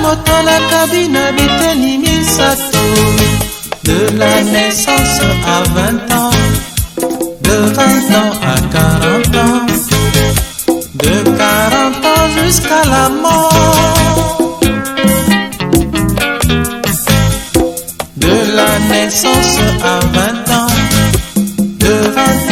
motalaka bina biteni misato de la naissance à 20 ans de 20 ans à 40 ans de 40 ans jusqu'à la mort de la naissance à 20 ans de 20 ans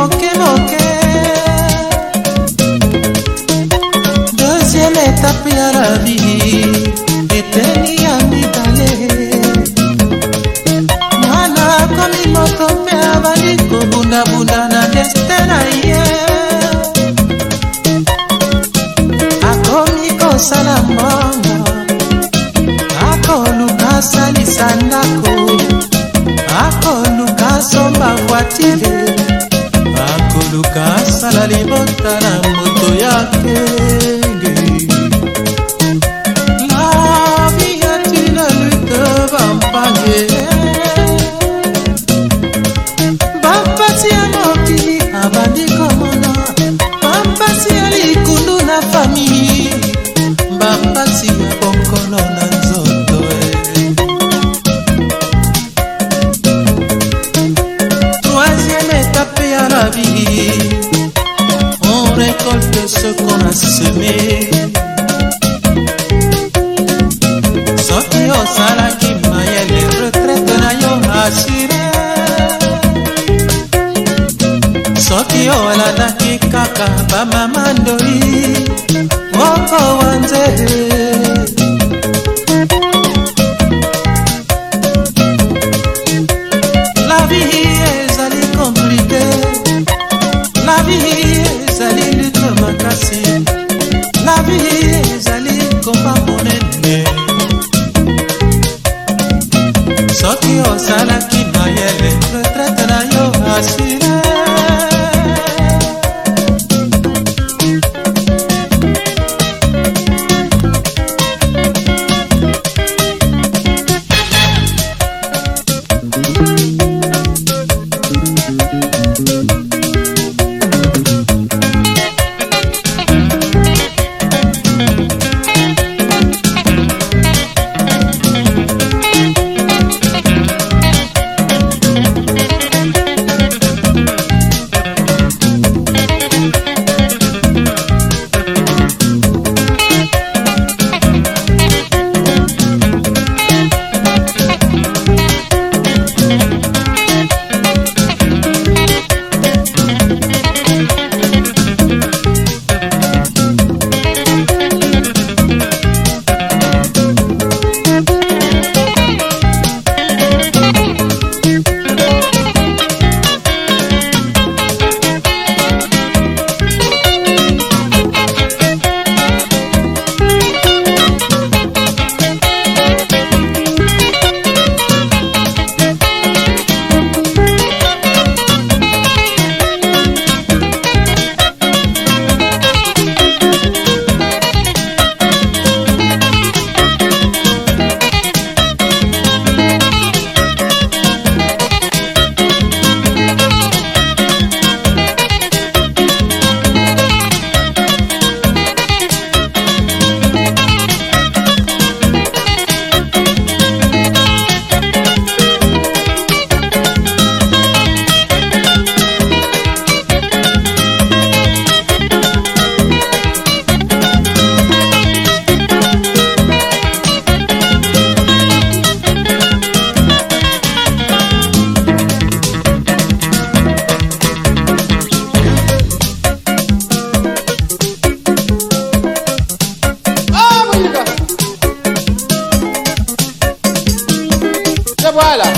mokemoke deuxième étape ya rabi eteni ya mibale mwana akomi moto mpe abali kobundabundana semé soki osalaki mayele retraite na yo asire soki olandaki kaka bamama ndoi moko wa nzee Yo sal aquí mayel, nuestra tratará yo vacilé. abuela.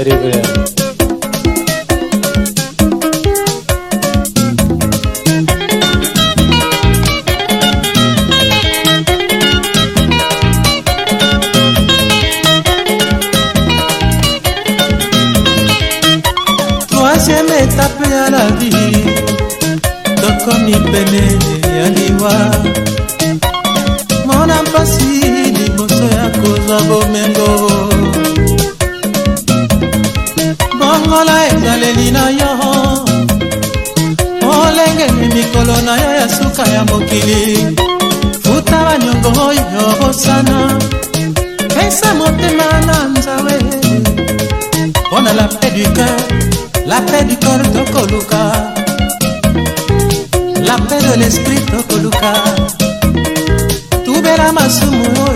Rivera. troisième étape ya la vie tokomi pene ya liwa mona mpasi liboso ya kozwa bomengo longola ezaleli na yo olengeli mikolo na yo ya suka ya mokili futa baniongo oyo osana pesa motema na nzawe mpo na la paix du cœur la paix du corps tokoluka la paix de l'esprit tokoluka tubela masumu